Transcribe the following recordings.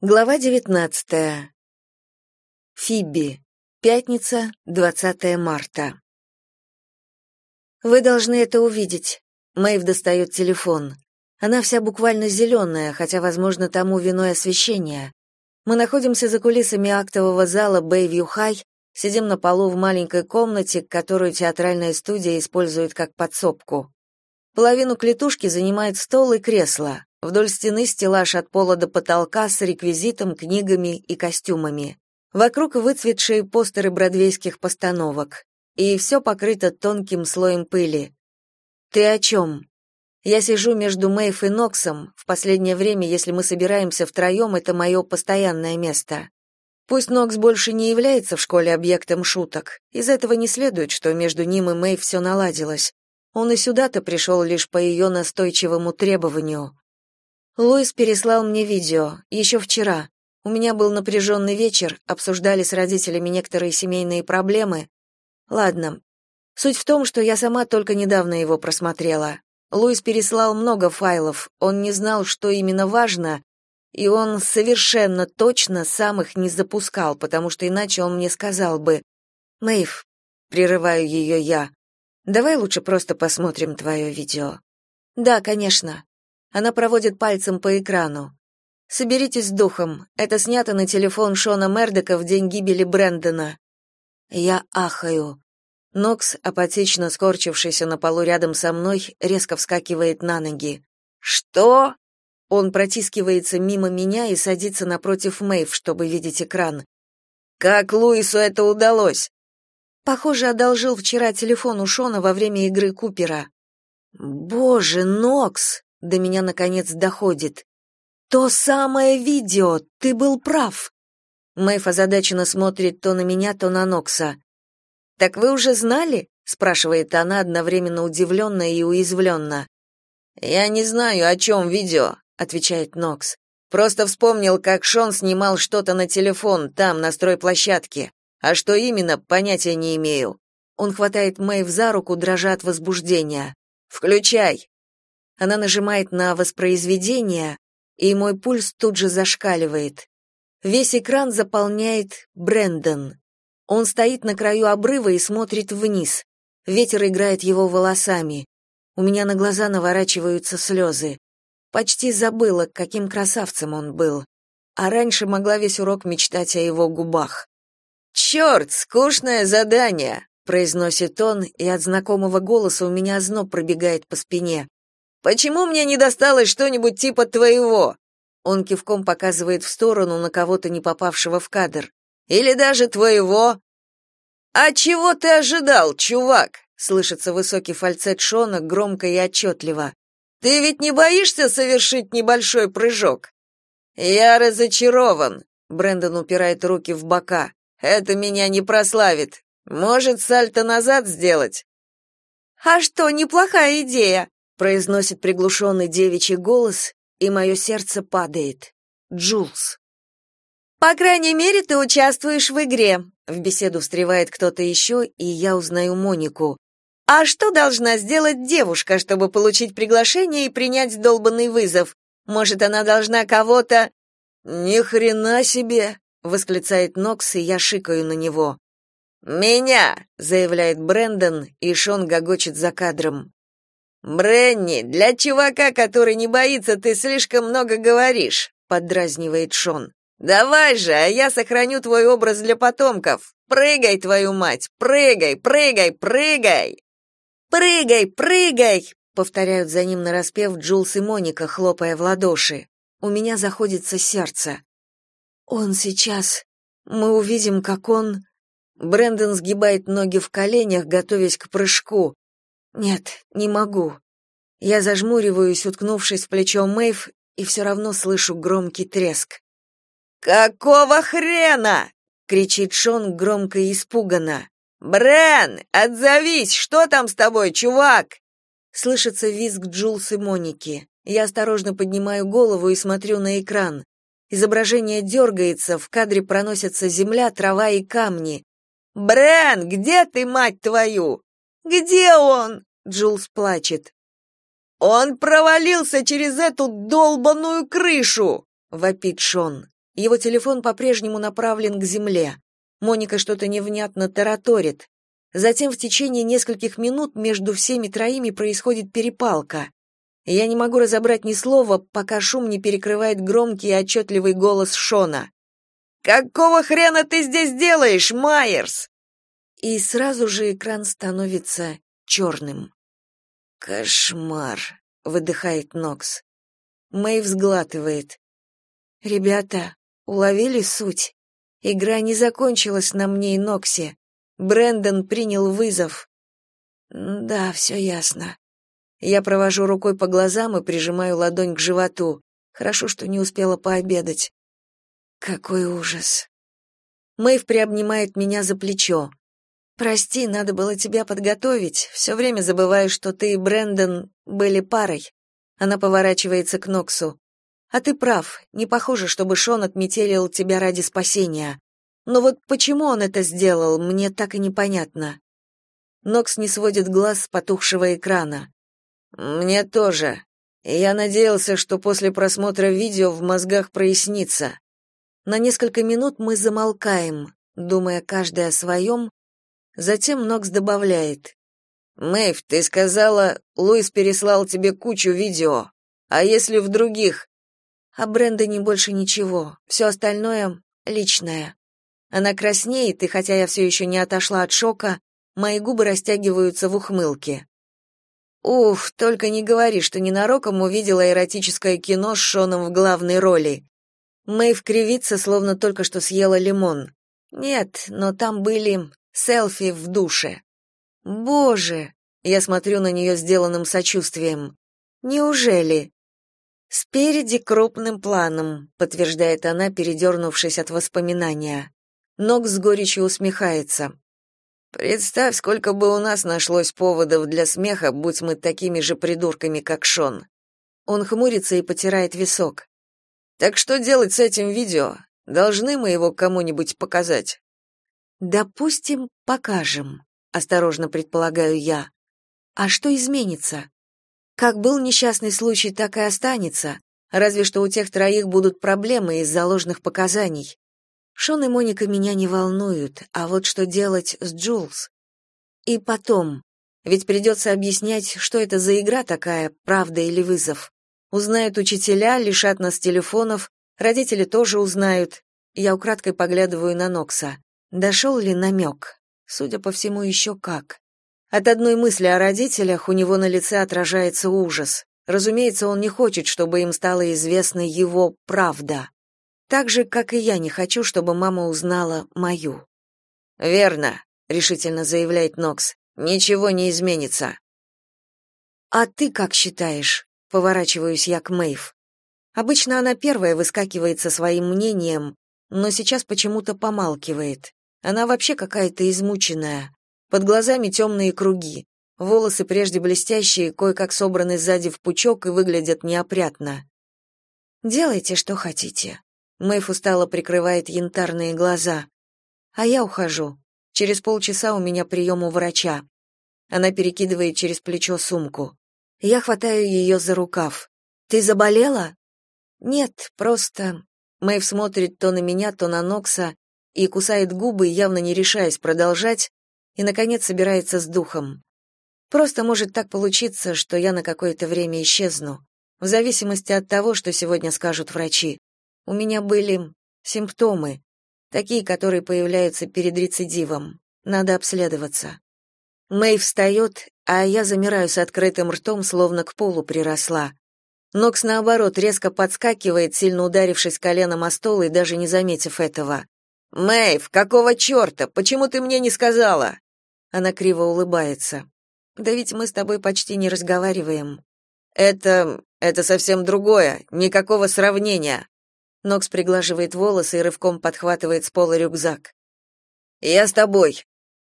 Глава 19. Фиби. Пятница, 20 марта. Вы должны это увидеть. Мэйв достает телефон. Она вся буквально зеленая, хотя, возможно, тому виной освещение. Мы находимся за кулисами актового зала Bayview High, сидим на полу в маленькой комнате, которую театральная студия использует как подсобку. Половину клетушки занимает стол и кресло. Вдоль стены стеллаж от пола до потолка с реквизитом, книгами и костюмами. Вокруг выцветшие постеры бродвейских постановок. И все покрыто тонким слоем пыли. «Ты о чем?» Я сижу между Мэйв и Ноксом. В последнее время, если мы собираемся втроем, это мое постоянное место. Пусть Нокс больше не является в школе объектом шуток. Из этого не следует, что между ним и Мэйв все наладилось. Он и сюда-то пришел лишь по ее настойчивому требованию. Луис переслал мне видео, еще вчера. У меня был напряженный вечер, обсуждали с родителями некоторые семейные проблемы. Ладно. Суть в том, что я сама только недавно его просмотрела. Луис переслал много файлов, он не знал, что именно важно, и он совершенно точно сам их не запускал, потому что иначе он мне сказал бы «Мэйв», прерываю ее я, «давай лучше просто посмотрим твое видео». «Да, конечно», она проводит пальцем по экрану. Соберитесь с духом. Это снято на телефон Шона Мердека в день гибели Брэндона. Я ахаю. Нокс, апатично скорчившийся на полу рядом со мной, резко вскакивает на ноги. Что? Он протискивается мимо меня и садится напротив Мэйв, чтобы видеть экран. Как Луису это удалось? Похоже, одолжил вчера телефон у Шона во время игры Купера. Боже, Нокс, до меня наконец доходит. То самое видео, ты был прав. Мэйф озадаченно смотрит то на меня, то на Нокса. Так вы уже знали? спрашивает она одновременно удивленно и уязвленно. Я не знаю, о чем видео, отвечает Нокс. Просто вспомнил, как Шон снимал что-то на телефон там, на стройплощадке. А что именно, понятия не имею. Он хватает Мэйв за руку, дрожа от возбуждения. Включай. Она нажимает на воспроизведение, и мой пульс тут же зашкаливает. Весь экран заполняет Брэндон. Он стоит на краю обрыва и смотрит вниз. Ветер играет его волосами. У меня на глаза наворачиваются слезы. Почти забыла, каким красавцем он был. А раньше могла весь урок мечтать о его губах. «Черт, скучное задание!» — произносит он, и от знакомого голоса у меня озноб пробегает по спине. Почему мне не досталось что-нибудь типа твоего? Он кивком показывает в сторону на кого-то не попавшего в кадр. Или даже твоего? А чего ты ожидал, чувак? Слышится высокий фальцет Шона громко и отчетливо. Ты ведь не боишься совершить небольшой прыжок? Я разочарован. Брэндон упирает руки в бока. Это меня не прославит. Может, сальто назад сделать? А что, неплохая идея, произносит приглушенный девичий голос, и мое сердце падает. Джулс. По крайней мере, ты участвуешь в игре. В беседу встревает кто-то еще, и я узнаю Монику. А что должна сделать девушка, чтобы получить приглашение и принять долбанный вызов? Может, она должна кого-то Ни хрена себе, восклицает Нокс, и я шикаю на него. Меня, заявляет Брэндон, и Шон гогочет за кадром. Бренни, для чувака, который не боится, ты слишком много говоришь, поддразнивает Шон. Давай же, а я сохраню твой образ для потомков. Прыгай, твою мать, прыгай, прыгай, прыгай. Прыгай, прыгай, повторяют за ним нараспев Джулс и Моника, хлопая в ладоши. У меня заходится сердце. Он сейчас. Мы увидим, как он Брэндон сгибает ноги в коленях, готовясь к прыжку. Нет, не могу. Я зажмуриваюсь, уткнувшись в плечо Мэйв, и все равно слышу громкий треск. «Какого хрена?» — кричит Шон громко и испуганно. «Брен, отзовись! Что там с тобой, чувак?» Слышится визг Джулс и Моники. Я осторожно поднимаю голову и смотрю на экран. Изображение дергается, в кадре проносятся земля, трава и камни. «Брен, где ты, мать твою?» «Где он?» Джулс плачет. «Он провалился через эту долбаную крышу!» — вопит Шон. Его телефон по-прежнему направлен к земле. Моника что-то невнятно тараторит. Затем в течение нескольких минут между всеми троими происходит перепалка. Я не могу разобрать ни слова, пока шум не перекрывает громкий и отчетливый голос Шона. «Какого хрена ты здесь делаешь, Майерс?» И сразу же экран становится черным. «Кошмар», — выдыхает Нокс. Мэй взглатывает. «Ребята, уловили суть? Игра не закончилась на мне и Ноксе. Брэндон принял вызов». «Да, все ясно». Я провожу рукой по глазам и прижимаю ладонь к животу. Хорошо, что не успела пообедать. Какой ужас. Мэйв приобнимает меня за плечо. Прости, надо было тебя подготовить. Все время забываю, что ты и Брэндон были парой. Она поворачивается к Ноксу. А ты прав, не похоже, чтобы Шон отметелил тебя ради спасения. Но вот почему он это сделал, мне так и непонятно. Нокс не сводит глаз с потухшего экрана. Мне тоже. Я надеялся, что после просмотра видео в мозгах прояснится. На несколько минут мы замолкаем, думая каждый о своем. Затем Нокс добавляет: Мэйв, ты сказала, Луис переслал тебе кучу видео. А если в других? А Брэндоне больше ничего. Все остальное личное. Она краснеет, и хотя я все еще не отошла от шока, мои губы растягиваются в ухмылке. Уф, только не говори, что ненароком увидела эротическое кино с Шоном в главной роли. Мэйв кривится, словно только что съела лимон. Нет, но там были селфи в душе. Боже, я смотрю на нее сделанным сочувствием. Неужели? Спереди крупным планом, подтверждает она, передернувшись от воспоминания. Ног с горечью усмехается. Представь, сколько бы у нас нашлось поводов для смеха, будь мы такими же придурками, как Шон. Он хмурится и потирает висок. Так что делать с этим видео? Должны мы его кому-нибудь показать? Допустим, покажем осторожно предполагаю я. А что изменится? Как был несчастный случай, так и останется, разве что у тех троих будут проблемы из-за ложных показаний. Шон и Моника меня не волнуют, а вот что делать с Джулс? И потом, ведь придется объяснять, что это за игра такая, правда или вызов. Узнают учителя, лишат нас телефонов, родители тоже узнают. Я украдкой поглядываю на Нокса. Дошел ли намек? Судя по всему, еще как. От одной мысли о родителях у него на лице отражается ужас. Разумеется, он не хочет, чтобы им стала известна его правда. Так же, как и я не хочу, чтобы мама узнала мою. «Верно», — решительно заявляет Нокс. «Ничего не изменится». «А ты как считаешь?» — поворачиваюсь я к Мэйв. Обычно она первая выскакивает со своим мнением, но сейчас почему-то помалкивает. Она вообще какая-то измученная. Под глазами темные круги. Волосы прежде блестящие, кое-как собраны сзади в пучок и выглядят неопрятно. «Делайте, что хотите». Мэйф устало прикрывает янтарные глаза. «А я ухожу. Через полчаса у меня прием у врача». Она перекидывает через плечо сумку. Я хватаю ее за рукав. «Ты заболела?» «Нет, просто...» Мэйв смотрит то на меня, то на Нокса, и кусает губы, явно не решаясь продолжать, и, наконец, собирается с духом. Просто может так получиться, что я на какое-то время исчезну, в зависимости от того, что сегодня скажут врачи. У меня были симптомы, такие, которые появляются перед рецидивом. Надо обследоваться. Мэй встает, а я замираю с открытым ртом, словно к полу приросла. Нокс, наоборот, резко подскакивает, сильно ударившись коленом о стол и даже не заметив этого. Мэйв, какого черта? Почему ты мне не сказала? Она криво улыбается. Да ведь мы с тобой почти не разговариваем. Это это совсем другое, никакого сравнения. Нокс приглаживает волосы и рывком подхватывает с пола рюкзак. Я с тобой.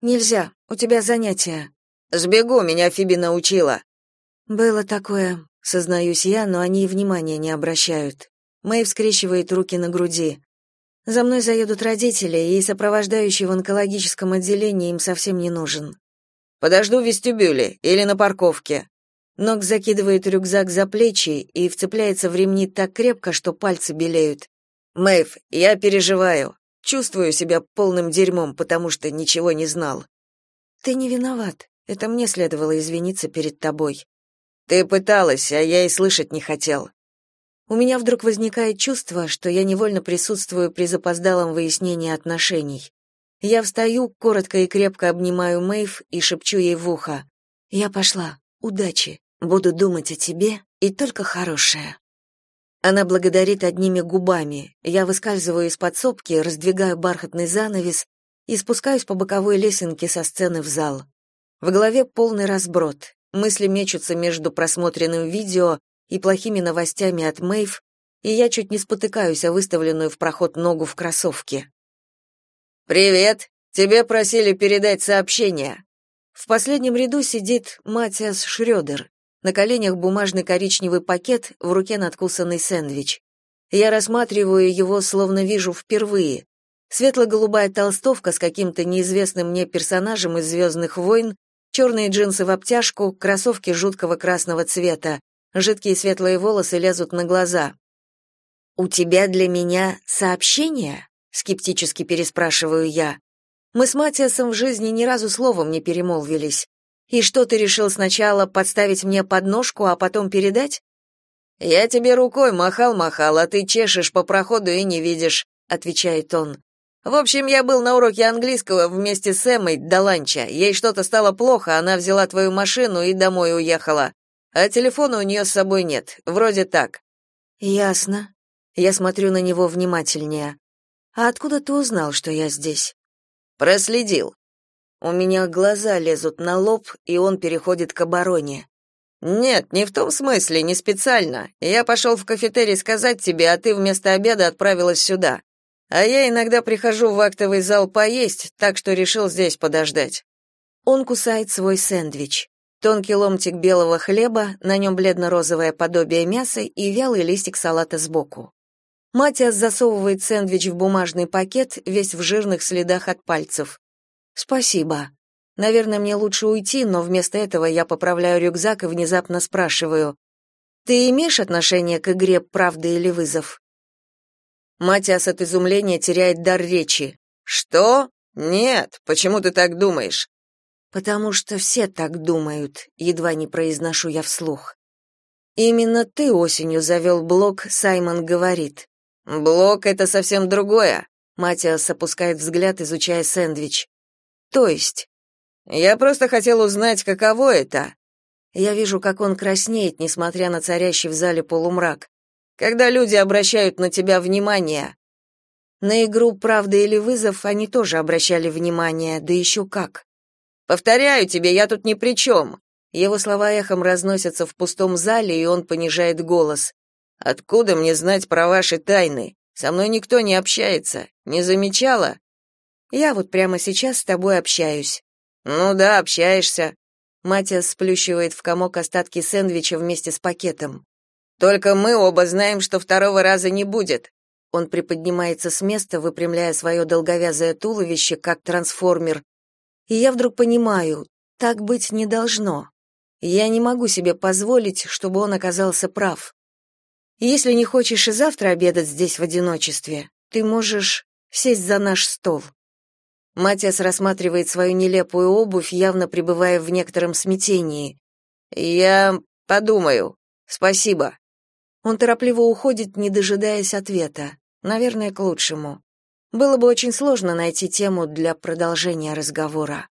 Нельзя, у тебя занятия. Сбегу, меня Фиби научила. Было такое, сознаюсь я, но они и внимания не обращают. Мэй скрещивает руки на груди. За мной заедут родители, и сопровождающий в онкологическом отделении им совсем не нужен. Подожду в вестибюле или на парковке. Ног закидывает рюкзак за плечи и вцепляется в ремни так крепко, что пальцы белеют. Мэйв, я переживаю. Чувствую себя полным дерьмом, потому что ничего не знал. Ты не виноват. Это мне следовало извиниться перед тобой. Ты пыталась, а я и слышать не хотел. У меня вдруг возникает чувство, что я невольно присутствую при запоздалом выяснении отношений. Я встаю, коротко и крепко обнимаю Мэйв и шепчу ей в ухо: "Я пошла. Удачи. Буду думать о тебе и только хорошее". Она благодарит одними губами. Я выскальзываю из подсобки, раздвигаю бархатный занавес и спускаюсь по боковой лесенке со сцены в зал. В голове полный разброд. Мысли мечутся между просмотренным видео и плохими новостями от Мэйв, и я чуть не спотыкаюсь о выставленную в проход ногу в кроссовке. «Привет! Тебе просили передать сообщение». В последнем ряду сидит Матиас Шрёдер. На коленях бумажный коричневый пакет, в руке надкусанный сэндвич. Я рассматриваю его, словно вижу впервые. Светло-голубая толстовка с каким-то неизвестным мне персонажем из «Звездных войн», черные джинсы в обтяжку, кроссовки жуткого красного цвета, жидкие светлые волосы лезут на глаза. «У тебя для меня сообщение?» — скептически переспрашиваю я. Мы с Матиасом в жизни ни разу словом не перемолвились. И что ты решил сначала подставить мне подножку, а потом передать? Я тебе рукой махал-махал, а ты чешешь по проходу и не видишь, отвечает он. В общем, я был на уроке английского вместе с Эммой до ланча. Ей что-то стало плохо, она взяла твою машину и домой уехала. А телефона у нее с собой нет. Вроде так. Ясно. Я смотрю на него внимательнее. А откуда ты узнал, что я здесь? Проследил. У меня глаза лезут на лоб, и он переходит к обороне. Нет, не в том смысле, не специально. Я пошел в кафетерий сказать тебе, а ты вместо обеда отправилась сюда. А я иногда прихожу в актовый зал поесть, так что решил здесь подождать. Он кусает свой сэндвич. Тонкий ломтик белого хлеба, на нем бледно-розовое подобие мяса и вялый листик салата сбоку. Матиас засовывает сэндвич в бумажный пакет, весь в жирных следах от пальцев. Спасибо. Наверное, мне лучше уйти, но вместо этого я поправляю рюкзак и внезапно спрашиваю: "Ты имеешь отношение к игре Правда или вызов?" Матиас от изумления теряет дар речи. Что? Нет, почему ты так думаешь? Потому что все так думают, едва не произношу я вслух. Именно ты осенью завел блог Саймон говорит. Блог это совсем другое. Матиас опускает взгляд, изучая сэндвич. То есть? Я просто хотел узнать, каково это. Я вижу, как он краснеет, несмотря на царящий в зале полумрак. Когда люди обращают на тебя внимание. На игру «Правда или вызов» они тоже обращали внимание, да еще как. Повторяю тебе, я тут ни при чем». Его слова эхом разносятся в пустом зале, и он понижает голос. Откуда мне знать про ваши тайны? Со мной никто не общается. Не замечала? Я вот прямо сейчас с тобой общаюсь. Ну да, общаешься. Матиас сплющивает в комок остатки сэндвича вместе с пакетом. Только мы оба знаем, что второго раза не будет. Он приподнимается с места, выпрямляя свое долговязое туловище, как трансформер. И я вдруг понимаю, так быть не должно. Я не могу себе позволить, чтобы он оказался прав. Если не хочешь и завтра обедать здесь в одиночестве, ты можешь сесть за наш стол. Матиас рассматривает свою нелепую обувь, явно пребывая в некотором смятении. «Я подумаю. Спасибо». Он торопливо уходит, не дожидаясь ответа. Наверное, к лучшему. Было бы очень сложно найти тему для продолжения разговора.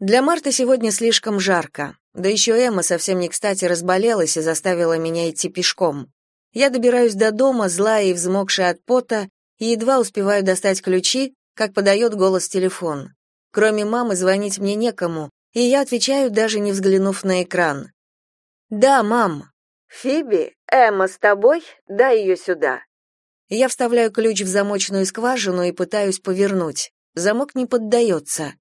Для Марты сегодня слишком жарко. Да еще Эмма совсем не кстати разболелась и заставила меня идти пешком. Я добираюсь до дома, злая и взмокшая от пота, и едва успеваю достать ключи, как подает голос телефон. Кроме мамы звонить мне некому, и я отвечаю, даже не взглянув на экран. «Да, мам». «Фиби, Эмма с тобой? Дай ее сюда». Я вставляю ключ в замочную скважину и пытаюсь повернуть. Замок не поддается.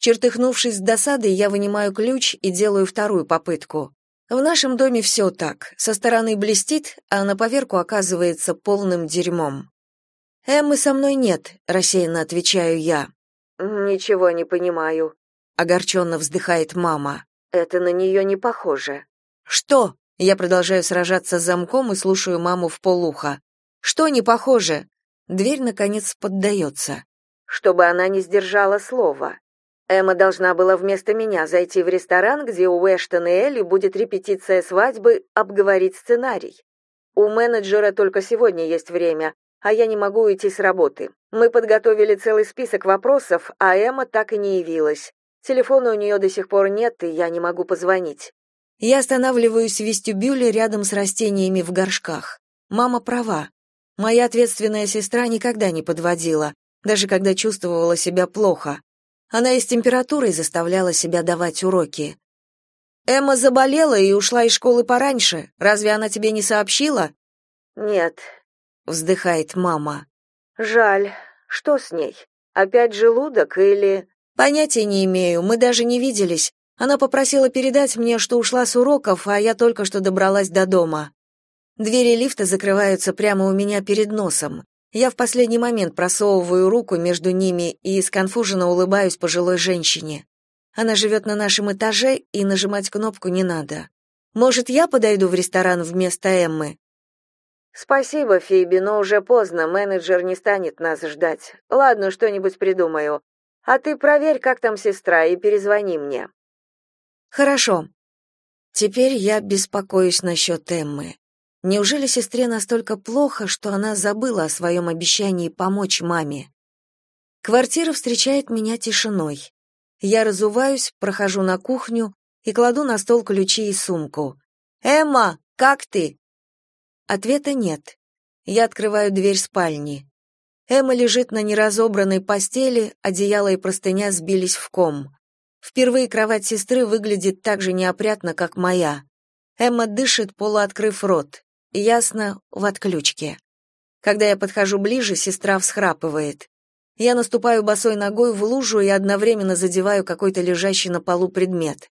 Чертыхнувшись с досадой, я вынимаю ключ и делаю вторую попытку. В нашем доме все так. Со стороны блестит, а на поверку оказывается полным дерьмом. «Эммы со мной нет», — рассеянно отвечаю я. «Ничего не понимаю», — огорченно вздыхает мама. «Это на нее не похоже». «Что?» — я продолжаю сражаться с замком и слушаю маму в полухо. Что не похоже? Дверь наконец поддается. Чтобы она не сдержала слова. Эмма должна была вместо меня зайти в ресторан, где у Эштон и Элли будет репетиция свадьбы, обговорить сценарий. У менеджера только сегодня есть время, а я не могу уйти с работы. Мы подготовили целый список вопросов, а Эмма так и не явилась. Телефона у нее до сих пор нет, и я не могу позвонить. Я останавливаюсь в вестибюле рядом с растениями в горшках. Мама права. Моя ответственная сестра никогда не подводила, даже когда чувствовала себя плохо. Она и с температурой заставляла себя давать уроки. Эмма заболела и ушла из школы пораньше. Разве она тебе не сообщила? Нет, вздыхает мама. Жаль. Что с ней? Опять желудок или Понятия не имею, мы даже не виделись. Она попросила передать мне, что ушла с уроков, а я только что добралась до дома. Двери лифта закрываются прямо у меня перед носом. Я в последний момент просовываю руку между ними и сконфуженно улыбаюсь пожилой женщине. Она живет на нашем этаже, и нажимать кнопку не надо. Может, я подойду в ресторан вместо Эммы? Спасибо, Фиби, но уже поздно, менеджер не станет нас ждать. Ладно, что-нибудь придумаю. А ты проверь, как там сестра, и перезвони мне. Хорошо. Теперь я беспокоюсь насчет Эммы. Неужели сестре настолько плохо, что она забыла о своем обещании помочь маме? Квартира встречает меня тишиной. Я разуваюсь, прохожу на кухню и кладу на стол ключи и сумку. «Эмма, как ты?» Ответа нет. Я открываю дверь спальни. Эмма лежит на неразобранной постели, одеяло и простыня сбились в ком. Впервые кровать сестры выглядит так же неопрятно, как моя. Эмма дышит, полуоткрыв рот. Ясно, в отключке. Когда я подхожу ближе, сестра всхрапывает. Я наступаю босой ногой в лужу и одновременно задеваю какой-то лежащий на полу предмет.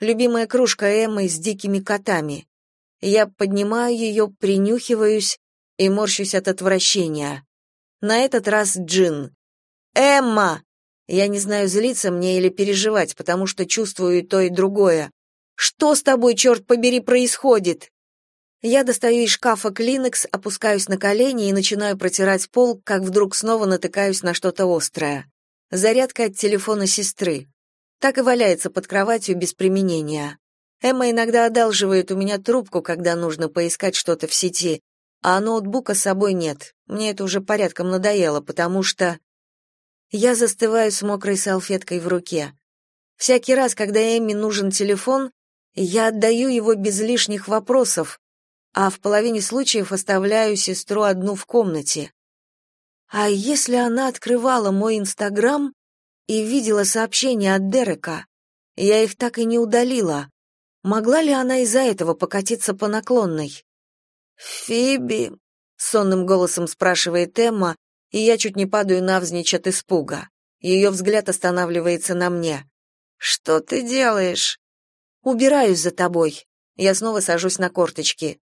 Любимая кружка Эммы с дикими котами. Я поднимаю ее, принюхиваюсь и морщусь от отвращения. На этот раз Джин. «Эмма!» Я не знаю, злиться мне или переживать, потому что чувствую и то, и другое. «Что с тобой, черт побери, происходит?» Я достаю из шкафа клинекс, опускаюсь на колени и начинаю протирать пол, как вдруг снова натыкаюсь на что-то острое. Зарядка от телефона сестры. Так и валяется под кроватью без применения. Эмма иногда одалживает у меня трубку, когда нужно поискать что-то в сети, а ноутбука с собой нет. Мне это уже порядком надоело, потому что... Я застываю с мокрой салфеткой в руке. Всякий раз, когда Эмме нужен телефон, я отдаю его без лишних вопросов, а в половине случаев оставляю сестру одну в комнате. А если она открывала мой Инстаграм и видела сообщения от Дерека? Я их так и не удалила. Могла ли она из-за этого покатиться по наклонной? «Фиби», — сонным голосом спрашивает Эмма, и я чуть не падаю навзничь от испуга. Ее взгляд останавливается на мне. «Что ты делаешь?» «Убираюсь за тобой». Я снова сажусь на корточки.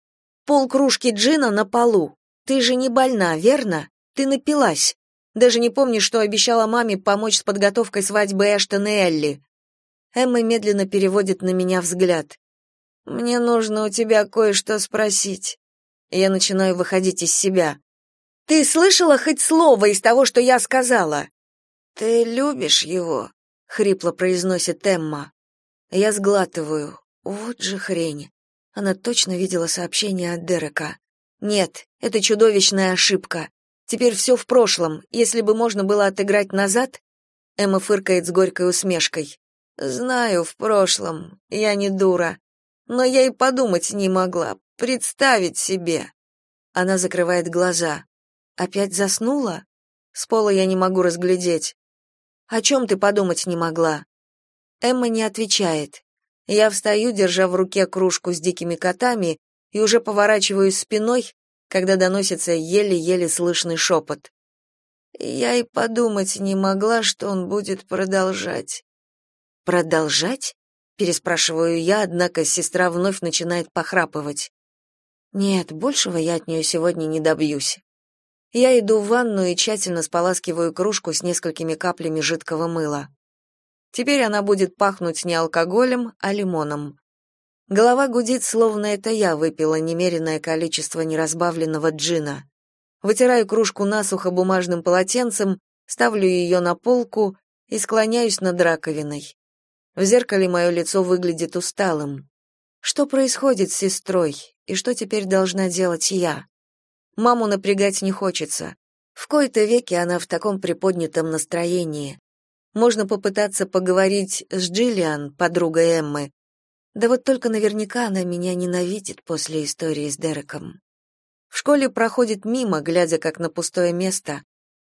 Пол кружки джина на полу. Ты же не больна, верно? Ты напилась. Даже не помнишь, что обещала маме помочь с подготовкой свадьбы Эштон и Элли. Эмма медленно переводит на меня взгляд. Мне нужно у тебя кое-что спросить. Я начинаю выходить из себя. Ты слышала хоть слово из того, что я сказала? Ты любишь его? хрипло произносит Эмма. Я сглатываю. Вот же хрень. Она точно видела сообщение от Дерека. Нет, это чудовищная ошибка. Теперь все в прошлом. Если бы можно было отыграть назад, Эмма фыркает с горькой усмешкой. Знаю, в прошлом. Я не дура. Но я и подумать не могла, представить себе. Она закрывает глаза. Опять заснула? С пола я не могу разглядеть. О чем ты подумать не могла? Эмма не отвечает. Я встаю, держа в руке кружку с дикими котами, и уже поворачиваюсь спиной, когда доносится еле-еле слышный шепот. Я и подумать не могла, что он будет продолжать. Продолжать? переспрашиваю я, однако сестра вновь начинает похрапывать. Нет, большего я от нее сегодня не добьюсь. Я иду в ванну и тщательно споласкиваю кружку с несколькими каплями жидкого мыла. Теперь она будет пахнуть не алкоголем, а лимоном. Голова гудит, словно это я выпила немеренное количество неразбавленного джина. Вытираю кружку насухо бумажным полотенцем, ставлю ее на полку и склоняюсь над раковиной. В зеркале мое лицо выглядит усталым. Что происходит с сестрой, и что теперь должна делать я? Маму напрягать не хочется. В кои-то веки она в таком приподнятом настроении. Можно попытаться поговорить с Джиллиан, подругой Эммы. Да вот только наверняка она меня ненавидит после истории с Дереком. В школе проходит мимо, глядя как на пустое место,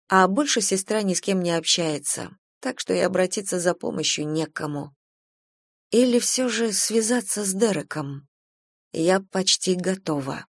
а больше сестра ни с кем не общается, так что и обратиться за помощью некому. Или все же связаться с Дереком. Я почти готова.